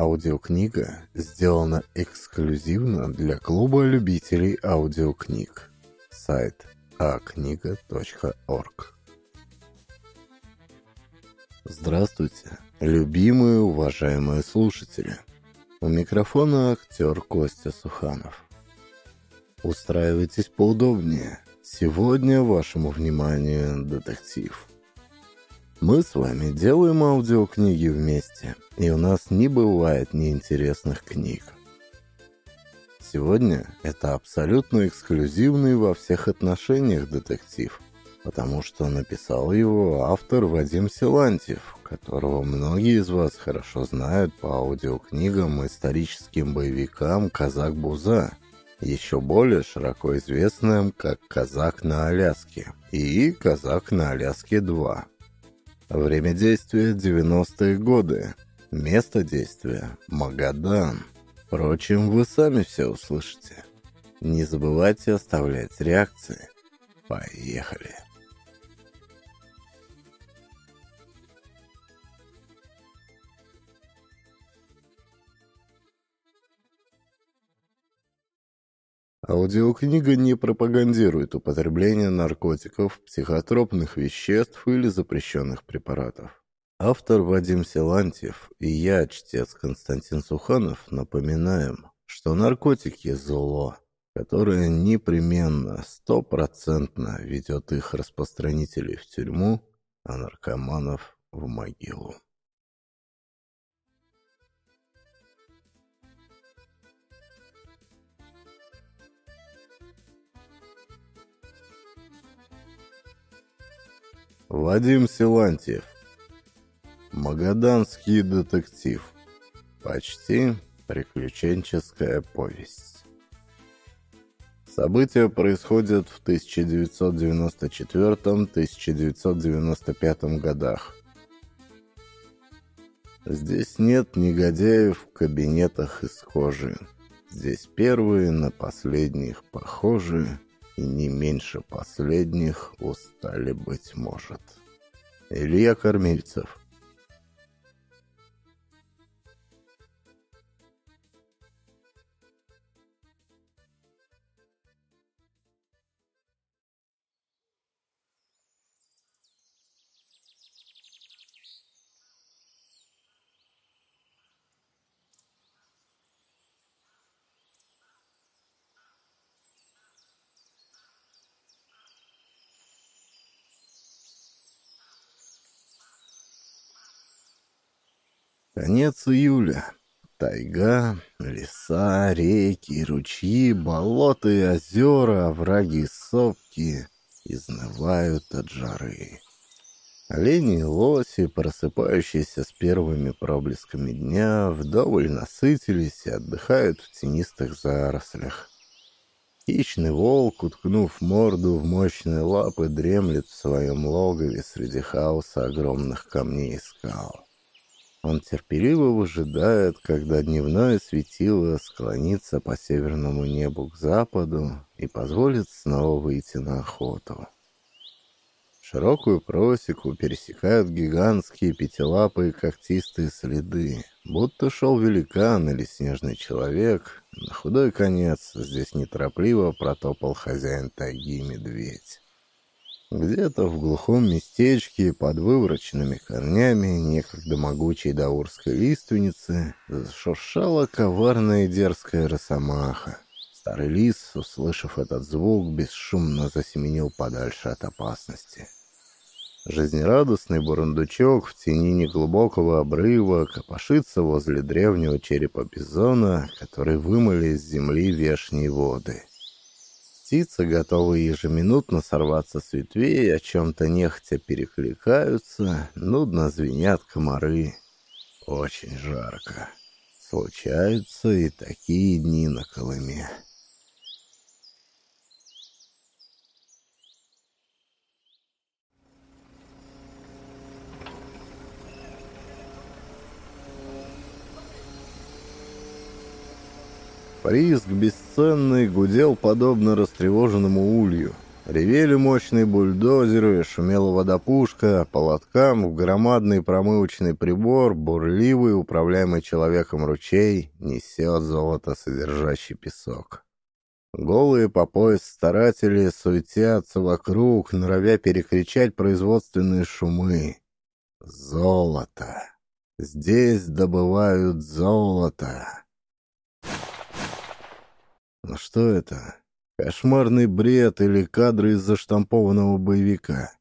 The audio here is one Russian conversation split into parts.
Аудиокнига сделана эксклюзивно для клуба любителей аудиокниг. Сайт акнига.орг Здравствуйте, любимые уважаемые слушатели. У микрофона актер Костя Суханов. Устраивайтесь поудобнее. Сегодня вашему вниманию детектив. Мы с вами делаем аудиокниги вместе, и у нас не бывает неинтересных книг. Сегодня это абсолютно эксклюзивный во всех отношениях детектив, потому что написал его автор Вадим Силантьев, которого многие из вас хорошо знают по аудиокнигам и историческим боевикам «Казак Буза», еще более широко известным как «Казак на Аляске» и «Казак на Аляске 2». Время действия 90-е годы. Место действия Магадан. Впрочем, вы сами все услышите. Не забывайте оставлять реакции. Поехали. Аудиокнига не пропагандирует употребление наркотиков, психотропных веществ или запрещенных препаратов. Автор Вадим Силантьев и я, чтец Константин Суханов, напоминаем, что наркотики – зло, которое непременно, стопроцентно ведет их распространителей в тюрьму, а наркоманов – в могилу. Вадим Силантьев. Магаданский детектив. Почти приключенческая повесть. События происходят в 1994-1995 годах. Здесь нет негодяев в кабинетах из кожи. Здесь первые на последних похожи и не меньше последних устали, быть может. Илья Кормильцев Конец июля. Тайга, леса, реки, ручьи, болота и озера, овраги и сопки изнывают от жары. Олени и лоси, просыпающиеся с первыми проблесками дня, вдоволь насытились и отдыхают в тенистых зарослях. Хищный волк, уткнув морду в мощные лапы, дремлет в своем логове среди хаоса огромных камней и скал. Он терпеливо выжидает, когда дневное светило склонится по северному небу к западу и позволит снова выйти на охоту. Широкую просеку пересекают гигантские пятилапые когтистые следы, будто шел великан или снежный человек. На худой конец здесь неторопливо протопал хозяин тайги медведь. Где-то в глухом местечке под вывороченными корнями некогда могучей даурской лиственницы зашуршала коварная дерзкая росомаха. Старый лис, услышав этот звук, бесшумно засеменил подальше от опасности. Жизнерадостный бурундучок в тени неглубокого обрыва копошится возле древнего черепа бизона, который вымыли из земли вешние воды. Птицы, готовые ежеминутно сорваться с ветвей, о чем-то нехотя перекликаются, нудно звенят комары. Очень жарко. Случаются и такие дни на Колыме. Прииск бесценный гудел подобно растревоженному улью. Ревели мощные бульдозеры, шумела водопушка, по лоткам в громадный промывочный прибор, бурливый, управляемый человеком ручей, несет золото, содержащий песок. Голые по пояс старатели суетятся вокруг, норовя перекричать производственные шумы. Золото. Здесь добывают золото. Но что это? Кошмарный бред или кадры из заштампованного боевика.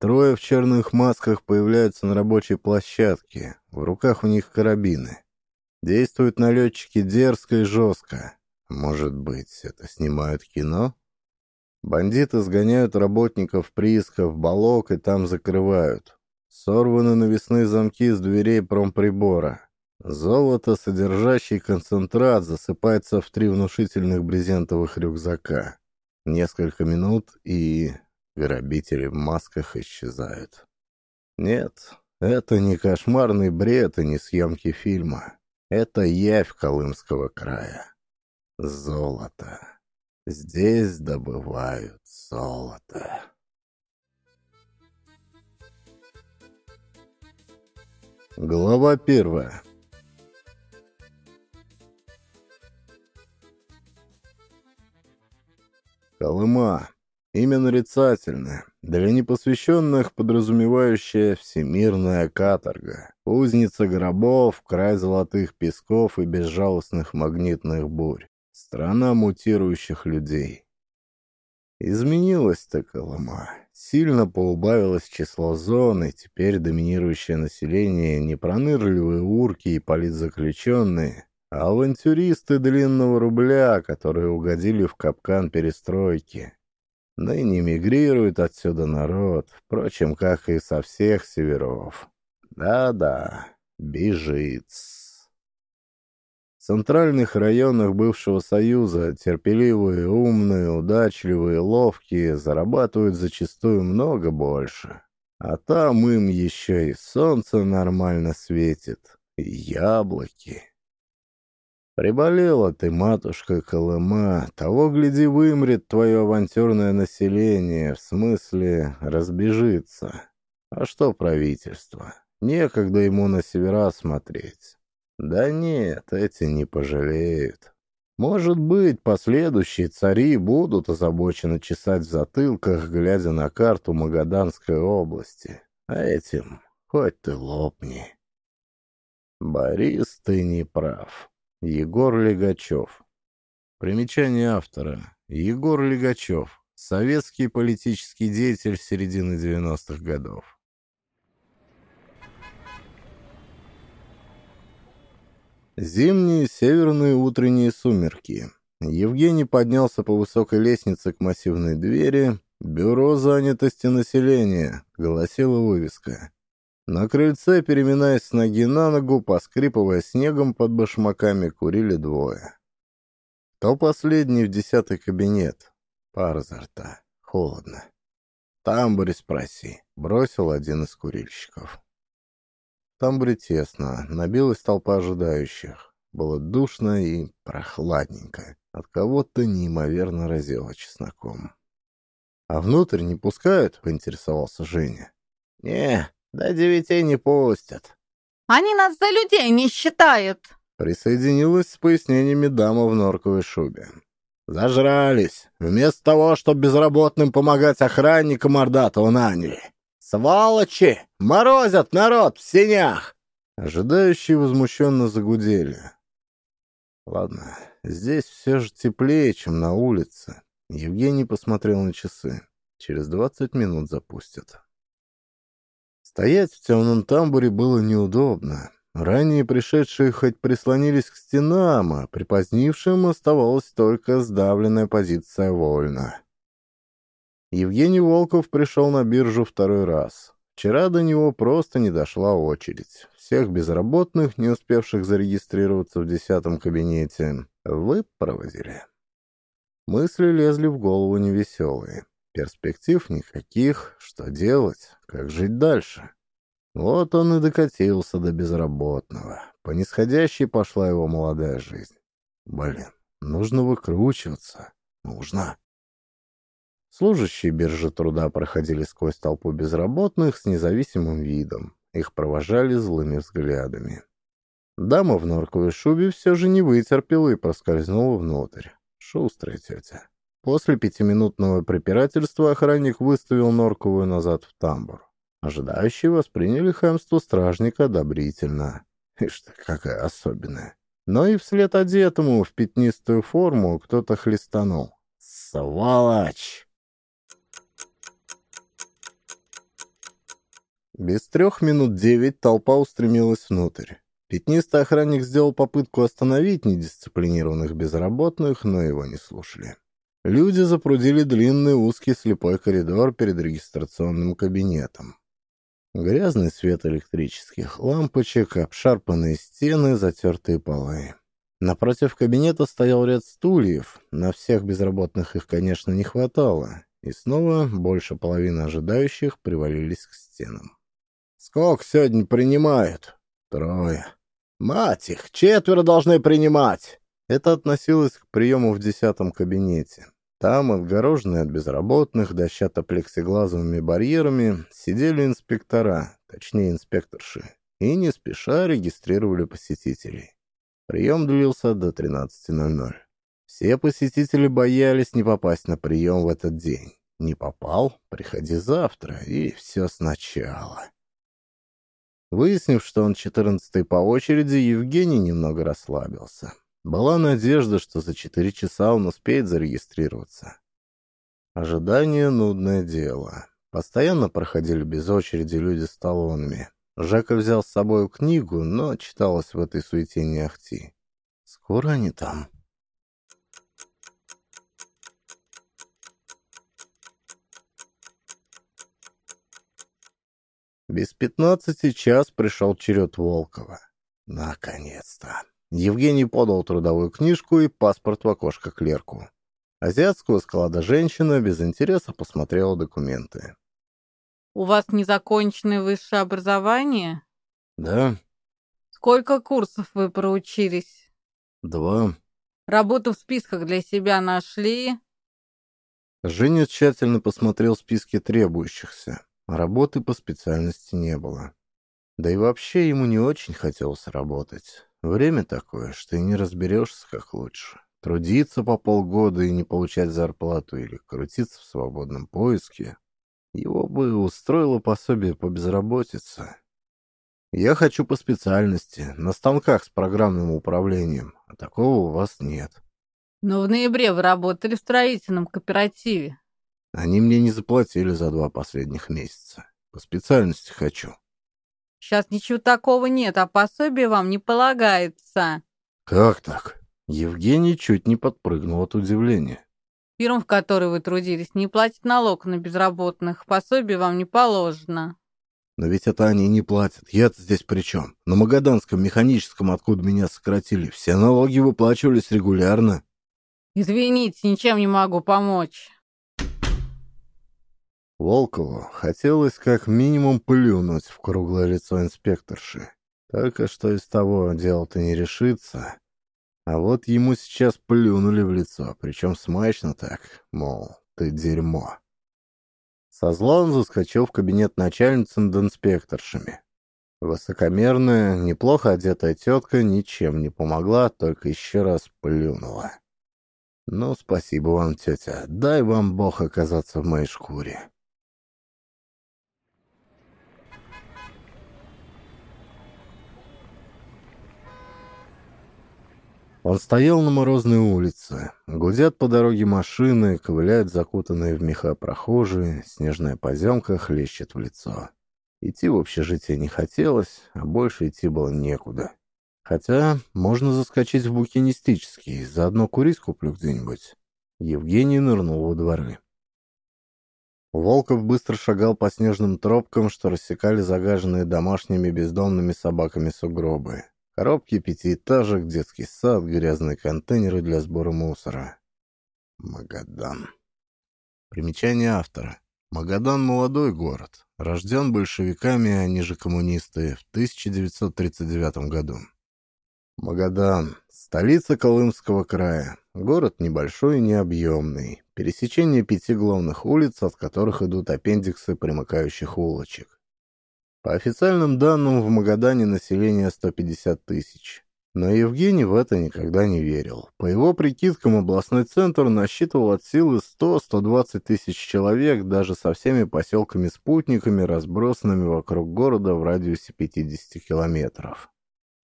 Трое в черных масках появляются на рабочей площадке. В руках у них карабины. Действуют налетчики дерзко и жестко. Может быть, это снимают кино? Бандиты сгоняют работников прииска в балок и там закрывают. Сорваны навесные замки с дверей промприбора. Золото, содержащий концентрат, засыпается в три внушительных брезентовых рюкзака. Несколько минут, и грабители в масках исчезают. Нет, это не кошмарный бред и не съемки фильма. Это явь Колымского края. Золото. Здесь добывают золото. Глава первая. Колыма. Имя нарицательное, для непосвященных подразумевающая всемирная каторга, узница гробов, край золотых песков и безжалостных магнитных бурь. Страна мутирующих людей. Изменилась-то Колыма. Сильно поубавилось число зон, и теперь доминирующее население не пронырливые урки и политзаключенные, авантюристы длинного рубля, которые угодили в капкан перестройки. Ныне мигрирует отсюда народ, впрочем, как и со всех северов. Да-да, бежит центральных районах бывшего Союза терпеливые, умные, удачливые, ловкие зарабатывают зачастую много больше. А там им еще и солнце нормально светит, и яблоки. Приболела ты, матушка Колыма, того, гляди, вымрет твое авантюрное население, в смысле разбежится. А что правительство? Некогда ему на севера смотреть. Да нет, эти не пожалеют. Может быть, последующие цари будут озабочены чесать в затылках, глядя на карту Магаданской области. А этим хоть ты лопни. Борис, ты не прав. Егор Легачев. Примечание автора. Егор Легачев. Советский политический деятель середины 90-х годов. Зимние северные утренние сумерки. Евгений поднялся по высокой лестнице к массивной двери. «Бюро занятости населения», — гласила вывеска. На крыльце, переминаясь с ноги на ногу, поскрипывая снегом под башмаками, курили двое. То последний в десятый кабинет. Пар изо рта. Холодно. «Тамбуре спроси», — бросил один из курильщиков. Там было тесно, набилась толпа ожидающих. Было душно и прохладненько. От кого-то неимоверно разело чесноком. «А внутрь не пускают?» — поинтересовался Женя. «Не, до девяти не пустят». «Они нас за людей не считают!» Присоединилась с пояснениями дама в норковой шубе. «Зажрались. Вместо того, чтобы безработным помогать охранникам Ордатова наняли. «Сволочи! Морозят народ в синях!» Ожидающие возмущенно загудели. Ладно, здесь все же теплее, чем на улице. Евгений посмотрел на часы. Через двадцать минут запустят. Стоять в темном тамбуре было неудобно. Ранее пришедшие хоть прислонились к стенам, а припозднившим оставалась только сдавленная позиция вольно. Евгений Волков пришел на биржу второй раз. Вчера до него просто не дошла очередь. Всех безработных, не успевших зарегистрироваться в десятом кабинете, выпроводили. Мысли лезли в голову невеселые. Перспектив никаких. Что делать? Как жить дальше? Вот он и докатился до безработного. По нисходящей пошла его молодая жизнь. Блин, нужно выкручиваться. Нужно. Служащие биржи труда проходили сквозь толпу безработных с независимым видом. Их провожали злыми взглядами. Дама в норковой шубе все же не вытерпела и проскользнула внутрь. Шустрая тетя. После пятиминутного препирательства охранник выставил норковую назад в тамбур. Ожидающие восприняли хамство стражника одобрительно. Ишь ты, какая особенная. Но и вслед одетому в пятнистую форму кто-то хлестанул. «Сволочь!» Без трех минут девять толпа устремилась внутрь. Пятнистый охранник сделал попытку остановить недисциплинированных безработных, но его не слушали. Люди запрудили длинный узкий слепой коридор перед регистрационным кабинетом. Грязный свет электрических лампочек, обшарпанные стены, затертые полы. Напротив кабинета стоял ряд стульев. На всех безработных их, конечно, не хватало. И снова больше половины ожидающих привалились к стенам. «Сколько сегодня принимают?» «Трое». «Мать их! Четверо должны принимать!» Это относилось к приему в десятом кабинете. Там, отгороженные от безработных дощато-плексиглазовыми барьерами, сидели инспектора, точнее инспекторши, и не спеша регистрировали посетителей. Прием длился до 13.00. Все посетители боялись не попасть на прием в этот день. Не попал — приходи завтра, и все сначала. Выяснив, что он четырнадцатый по очереди, Евгений немного расслабился. Была надежда, что за четыре часа он успеет зарегистрироваться. Ожидание — нудное дело. Постоянно проходили без очереди люди с талонами. Жека взял с собой книгу, но читалось в этой суете не ахти. Скоро они там. Без пятнадцати час пришел черед Волкова. Наконец-то. Евгений подал трудовую книжку и паспорт в окошко клерку. Азиатского склада женщина без интереса посмотрела документы. «У вас незаконченное высшее образование?» «Да». «Сколько курсов вы проучились?» «Два». «Работу в списках для себя нашли?» Женя тщательно посмотрел списки требующихся. Работы по специальности не было. Да и вообще ему не очень хотелось работать. Время такое, что и не разберешься, как лучше. Трудиться по полгода и не получать зарплату или крутиться в свободном поиске. Его бы устроило пособие по безработице. Я хочу по специальности, на станках с программным управлением, а такого у вас нет. Но в ноябре вы работали в строительном кооперативе. Они мне не заплатили за два последних месяца. По специальности хочу. Сейчас ничего такого нет, а пособие вам не полагается. Как так? Евгений чуть не подпрыгнул от удивления. Фирм, в которой вы трудились, не платит налог на безработных. Пособие вам не положено. Но ведь это они не платят. Я-то здесь при чем? На Магаданском механическом, откуда меня сократили, все налоги выплачивались регулярно. Извините, ничем не могу помочь. Волкову хотелось как минимум плюнуть в круглое лицо инспекторши. Только что из того дела-то не решится. А вот ему сейчас плюнули в лицо, причем смачно так, мол, ты дерьмо. Со зла он заскочил в кабинет начальницы над инспекторшами. Высокомерная, неплохо одетая тетка ничем не помогла, только еще раз плюнула. «Ну, спасибо вам, тетя. Дай вам Бог оказаться в моей шкуре». Он стоял на морозной улице. Гудят по дороге машины, ковыляют закутанные в меха прохожие, снежная поземка хлещет в лицо. Идти в общежитие не хотелось, а больше идти было некуда. Хотя можно заскочить в букинистический, заодно курить куплю где-нибудь. Евгений нырнул во дворы. Волков быстро шагал по снежным тропкам, что рассекали загаженные домашними бездомными собаками сугробы. Коробки пятиэтажек, детский сад, грязные контейнеры для сбора мусора. Магадан. Примечание автора. Магадан – молодой город. Рожден большевиками, они же коммунисты, в 1939 году. Магадан – столица Колымского края. Город небольшой и необъемный. пересечение пяти главных улиц, от которых идут аппендиксы примыкающих улочек. По официальным данным, в Магадане население 150 тысяч. Но Евгений в это никогда не верил. По его прикидкам, областной центр насчитывал от силы 100-120 тысяч человек, даже со всеми поселками-спутниками, разбросанными вокруг города в радиусе 50 километров.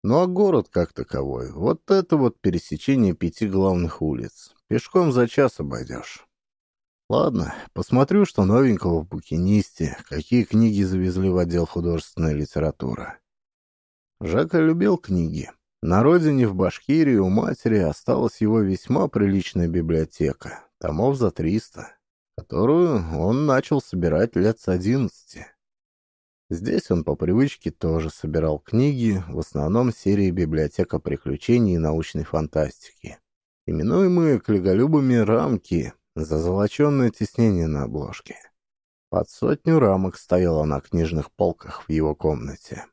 Ну а город как таковой, вот это вот пересечение пяти главных улиц. Пешком за час обойдешь. Ладно, посмотрю, что новенького в букинисте, какие книги завезли в отдел художественной литературы. Жака любил книги. На родине, в Башкирии, у матери осталась его весьма приличная библиотека, томов за триста, которую он начал собирать лет с одиннадцати. Здесь он по привычке тоже собирал книги, в основном серии «Библиотека приключений и научной фантастики», именуемые книголюбами «рамки» за золоченное тиснение на обложке. Под сотню рамок стояло на книжных полках в его комнате.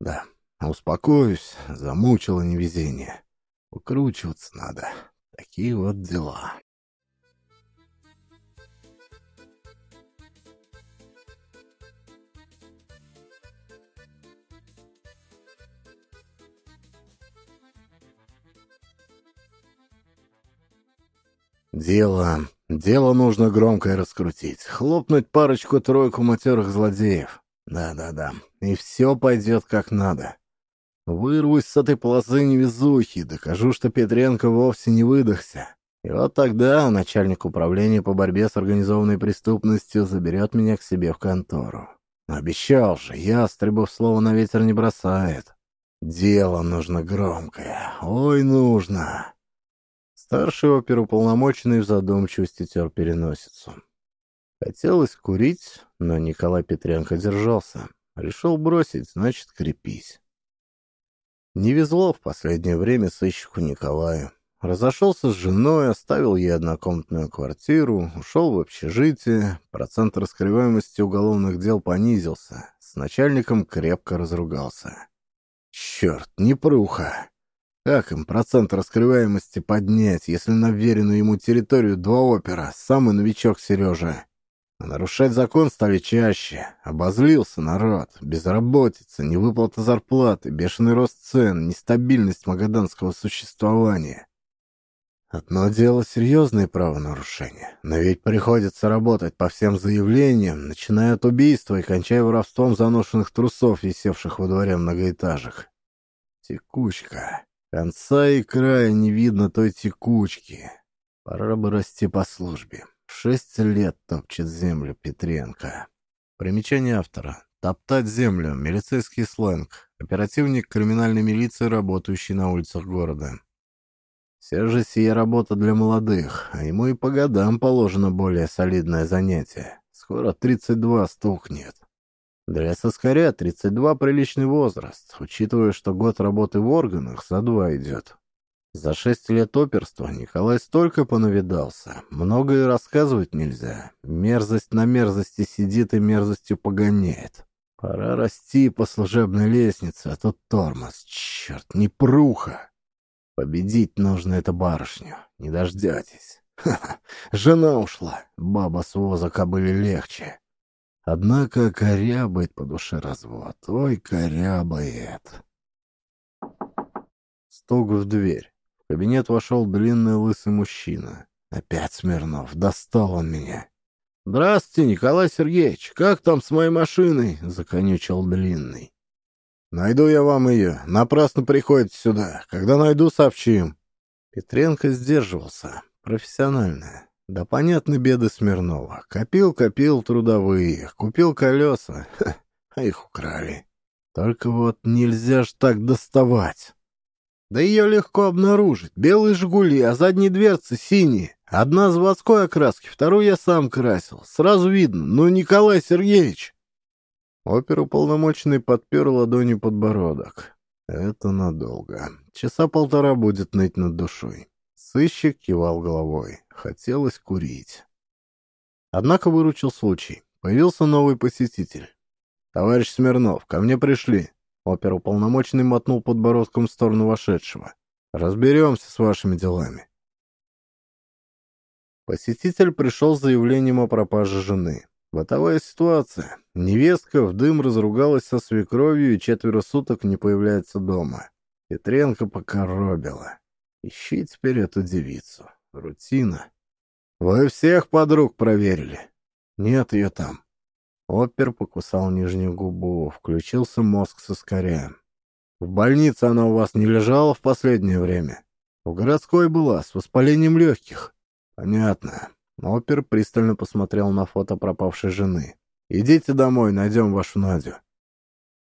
Да, успокоюсь, замучило невезение. Укручиваться надо. Такие вот дела. Дело... Дело нужно громкое раскрутить. Хлопнуть парочку-тройку матерых злодеев. Да-да-да. И все пойдет как надо. Вырвусь с этой полосы невезухи, докажу, что Петренко вовсе не выдохся. И вот тогда начальник управления по борьбе с организованной преступностью заберет меня к себе в контору. Обещал же, ястребов слово на ветер не бросает. Дело нужно громкое. Ой, нужно. Старший оперуполномоченный в задумчивости тер переносицу. Хотелось курить, но Николай Петренко держался. Решил бросить, значит, крепись. Не везло в последнее время сыщику Николаю. Разошелся с женой, оставил ей однокомнатную квартиру, ушел в общежитие, процент раскрываемости уголовных дел понизился, с начальником крепко разругался. Черт, непруха! Как им процент раскрываемости поднять, если на веренную ему территорию два опера, самый новичок Сережа? А нарушать закон стали чаще. Обозлился народ. Безработица, невыплата зарплаты, бешеный рост цен, нестабильность магаданского существования. Одно дело серьезные правонарушения, но ведь приходится работать по всем заявлениям, начиная от убийства и кончая воровством заношенных трусов, висевших во дворе многоэтажек. Текучка. Конца и края не видно той текучки. Пора бы расти по службе. Шесть лет топчет землю Петренко. Примечание автора. Топтать землю. Милицейский сленг. Оперативник криминальной милиции, работающий на улицах города. Все же сия работа для молодых, а ему и по годам положено более солидное занятие. Скоро 32 стукнет. Для соскаря 32 приличный возраст, учитывая, что год работы в органах за два идет. За шесть лет оперства Николай столько понавидался, многое рассказывать нельзя. Мерзость на мерзости сидит и мерзостью погоняет. Пора расти по служебной лестнице, а тут тормоз. Черт, не пруха. Победить нужно эту барышню, не дождетесь. Ха-ха, жена ушла, баба с воза кобыли легче. Однако корябает по душе развод. Ой, корябает. Стук в дверь. В кабинет вошел длинный лысый мужчина. Опять Смирнов. Достал он меня. «Здравствуйте, Николай Сергеевич. Как там с моей машиной?» — законючил длинный. «Найду я вам ее. Напрасно приходите сюда. Когда найду, сообщим». Петренко сдерживался. Профессионально. Да понятны беды Смирнова. Копил-копил трудовые, купил колеса, ха, а их украли. Только вот нельзя ж так доставать. Да ее легко обнаружить. Белые «Жигули», а задние дверцы синие. Одна заводской окраски, вторую я сам красил. Сразу видно. Ну, Николай Сергеевич. Оперуполномоченный подпер ладонью подбородок. Это надолго. Часа полтора будет ныть над душой. Сыщик кивал головой. Хотелось курить. Однако выручил случай. Появился новый посетитель. «Товарищ Смирнов, ко мне пришли». Оперуполномоченный мотнул подбородком в сторону вошедшего. «Разберемся с вашими делами». Посетитель пришел с заявлением о пропаже жены. Бытовая ситуация. Невестка в дым разругалась со свекровью и четверо суток не появляется дома. Петренко покоробила. Ищи теперь эту девицу. Рутина. Вы всех подруг проверили? Нет ее там. Опер покусал нижнюю губу. Включился мозг со скоря. В больнице она у вас не лежала в последнее время? В городской была, с воспалением легких. Понятно. Опер пристально посмотрел на фото пропавшей жены. «Идите домой, найдем вашу Надю».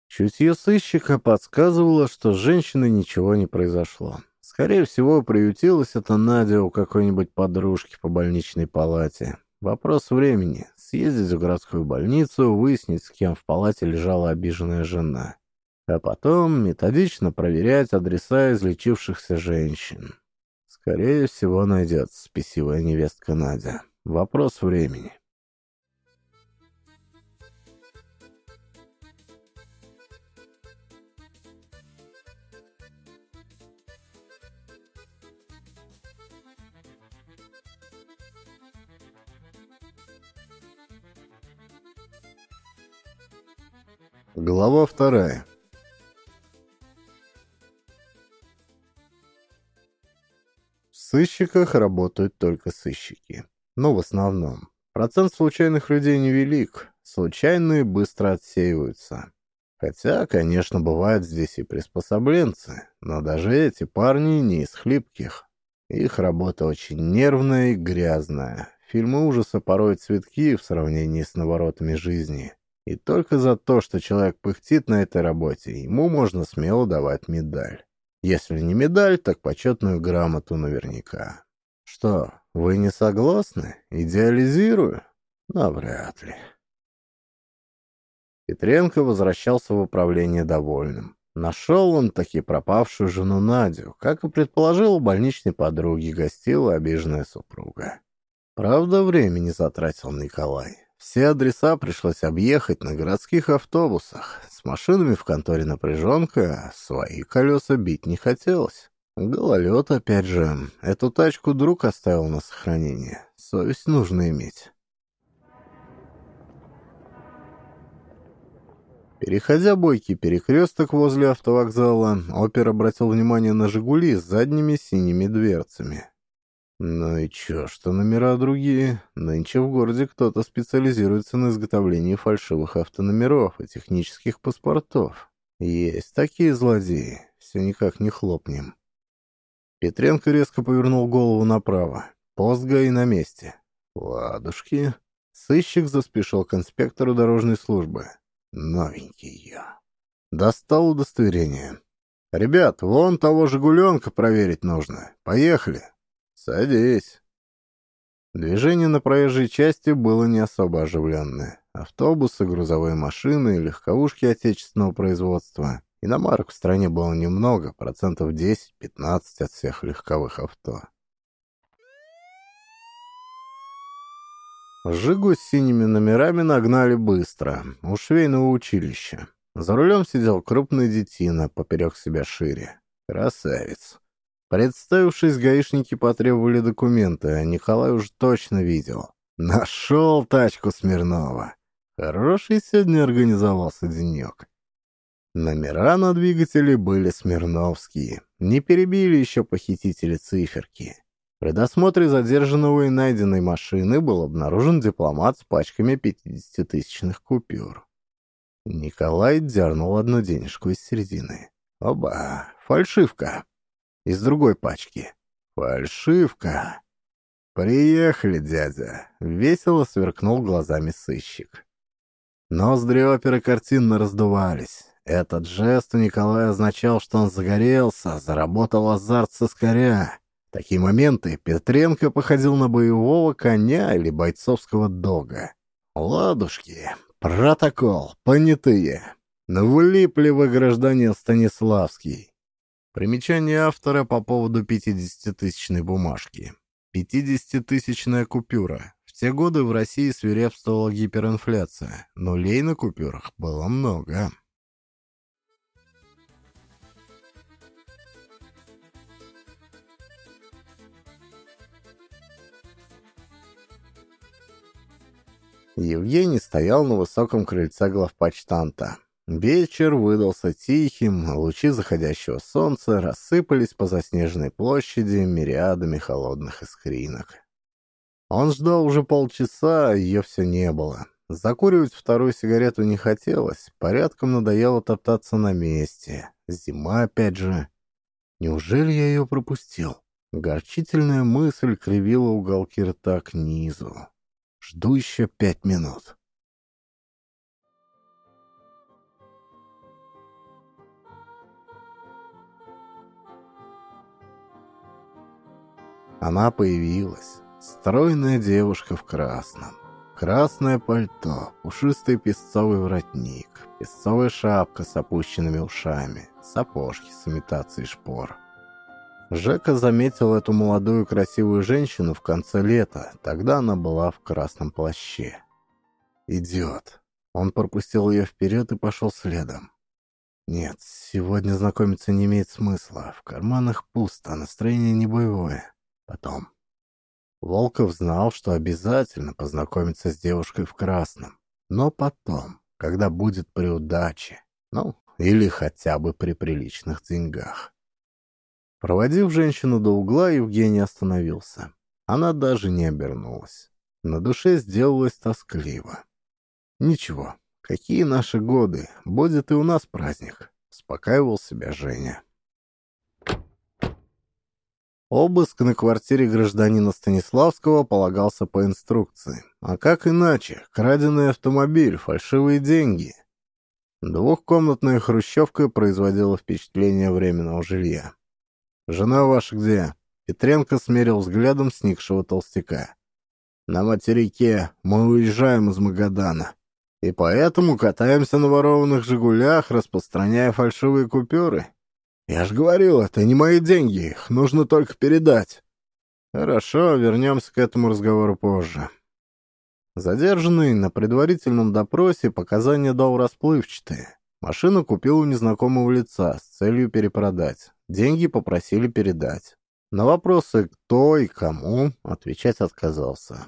Чутье сыщика подсказывало, что с женщиной ничего не произошло. Скорее всего, приютилась эта Надя у какой-нибудь подружки по больничной палате. Вопрос времени. Съездить в городскую больницу, выяснить, с кем в палате лежала обиженная жена. А потом методично проверять адреса излечившихся женщин. Скорее всего, найдется спесивая невестка Надя. Вопрос времени. Глава вторая. сыщиках работают только сыщики. Ну, в основном. Процент случайных людей невелик. Случайные быстро отсеиваются. Хотя, конечно, бывают здесь и приспособленцы, но даже эти парни не из хлипких. Их работа очень нервная и грязная. Фильмы ужаса порой цветки в сравнении с наворотами жизни. И только за то, что человек пыхтит на этой работе, ему можно смело давать медаль. Если не медаль, так почетную грамоту наверняка. Что, вы не согласны? Идеализирую? Навряд ли. Петренко возвращался в управление довольным. Нашел он таки пропавшую жену Надю, как и предположил у больничной подруги, гостила обиженная супруга. Правда, времени затратил Николай. Все адреса пришлось объехать на городских автобусах. С машинами в конторе напряженка, свои колеса бить не хотелось. Гололед, опять же. Эту тачку друг оставил на сохранение. Совесть нужно иметь. Переходя бойкий перекресток возле автовокзала, опер обратил внимание на «Жигули» с задними синими дверцами. Ну и чё, что номера другие? Нынче в городе кто-то специализируется на изготовлении фальшивых автономеров и технических паспортов. Есть такие злодеи, все никак не хлопнем. Петренко резко повернул голову направо. Пост ГАИ на месте. Ладушки. Сыщик заспешил к инспектору дорожной службы. Новенький я. Достал удостоверение. «Ребят, вон того «Жигуленка» проверить нужно. Поехали!» «Садись». Движение на проезжей части было не особо оживленное. Автобусы, грузовые машины, легковушки отечественного производства. Иномарок в стране было немного, процентов 10-15 от всех легковых авто. Жигу с синими номерами нагнали быстро, у швейного училища. За рулем сидел крупный детина, поперек себя шире. Красавец. Представившись, гаишники потребовали документы, а Николай уж точно видел. Нашел тачку Смирнова. Хороший сегодня организовался денек. Номера на двигателе были смирновские. Не перебили еще похитители циферки. При досмотре задержанного и найденной машины был обнаружен дипломат с пачками 50-тысячных купюр. Николай дернул одну денежку из середины. Оба, фальшивка из другой пачки. «Фальшивка!» «Приехали, дядя!» — весело сверкнул глазами сыщик. Ноздри оперы картинно раздувались. Этот жест у Николая означал, что он загорелся, заработал азарт соскоря. В такие моменты Петренко походил на боевого коня или бойцовского дога. «Ладушки, протокол, понятые. Влипли вы, гражданин Станиславский. Примечание автора по поводу 50-тысячной бумажки. 50-тысячная купюра. В те годы в России свирепствовала гиперинфляция. Нулей на купюрах было много. Евгений стоял на высоком крыльце главпочтанта. Вечер выдался тихим, лучи заходящего солнца рассыпались по заснеженной площади мириадами холодных искринок. Он ждал уже полчаса, а ее все не было. Закуривать вторую сигарету не хотелось, порядком надоело топтаться на месте. Зима опять же. Неужели я ее пропустил? Горчительная мысль кривила уголки рта к низу. Жду еще пять минут. Она появилась. Стройная девушка в красном. Красное пальто, пушистый песцовый воротник, песцовая шапка с опущенными ушами, сапожки с имитацией шпор. Жека заметил эту молодую красивую женщину в конце лета, тогда она была в красном плаще. «Идиот!» Он пропустил ее вперед и пошел следом. Нет, сегодня знакомиться не имеет смысла. В карманах пусто, настроение не боевое. Потом. Волков знал, что обязательно познакомится с девушкой в красном. Но потом, когда будет при удаче. Ну, или хотя бы при приличных деньгах. Проводив женщину до угла, Евгений остановился. Она даже не обернулась. На душе сделалось тоскливо. «Ничего, какие наши годы, будет и у нас праздник», — успокаивал себя Женя. Обыск на квартире гражданина Станиславского полагался по инструкции. А как иначе? Краденый автомобиль, фальшивые деньги. Двухкомнатная хрущевка производила впечатление временного жилья. «Жена ваша где?» Петренко смерил взглядом сникшего толстяка. «На материке. Мы уезжаем из Магадана. И поэтому катаемся на ворованных «Жигулях», распространяя фальшивые купюры?» «Я ж говорил, это не мои деньги, их нужно только передать». «Хорошо, вернемся к этому разговору позже». Задержанный на предварительном допросе показания дал расплывчатые. Машину купил у незнакомого лица с целью перепродать. Деньги попросили передать. На вопросы «кто» и «кому» отвечать отказался.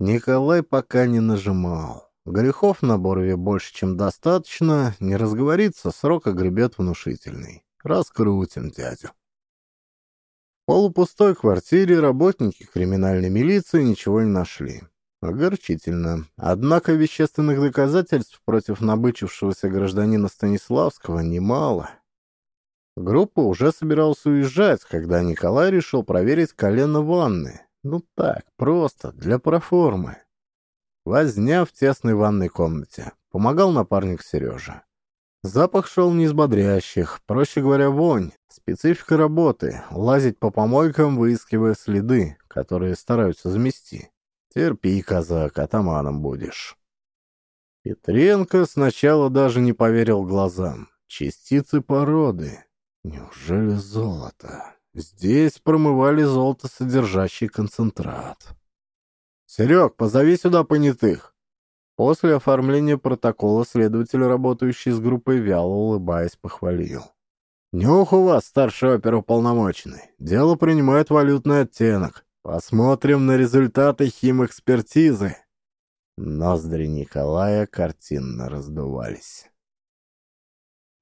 Николай пока не нажимал. Грехов на Борове больше, чем достаточно, не разговорится, срок огребет внушительный. Раскрутим дядю. В полупустой квартире работники криминальной милиции ничего не нашли. Огорчительно. Однако вещественных доказательств против набычившегося гражданина Станиславского немало. Группа уже собиралась уезжать, когда Николай решил проверить колено ванны. Ну так, просто, для проформы. Возня в тесной ванной комнате. Помогал напарник Сережа. Запах шел не из бодрящих, проще говоря, вонь. Специфика работы — лазить по помойкам, выискивая следы, которые стараются замести. Терпи, казак, атаманом будешь. Петренко сначала даже не поверил глазам. Частицы породы. Неужели золото? Здесь промывали золото, содержащий концентрат. «Серег, позови сюда понятых!» После оформления протокола следователь, работающий с группой, вяло улыбаясь, похвалил. «Нюх у вас, старший оперуполномоченный. Дело принимает валютный оттенок. Посмотрим на результаты химэкспертизы». Ноздри Николая картинно раздувались.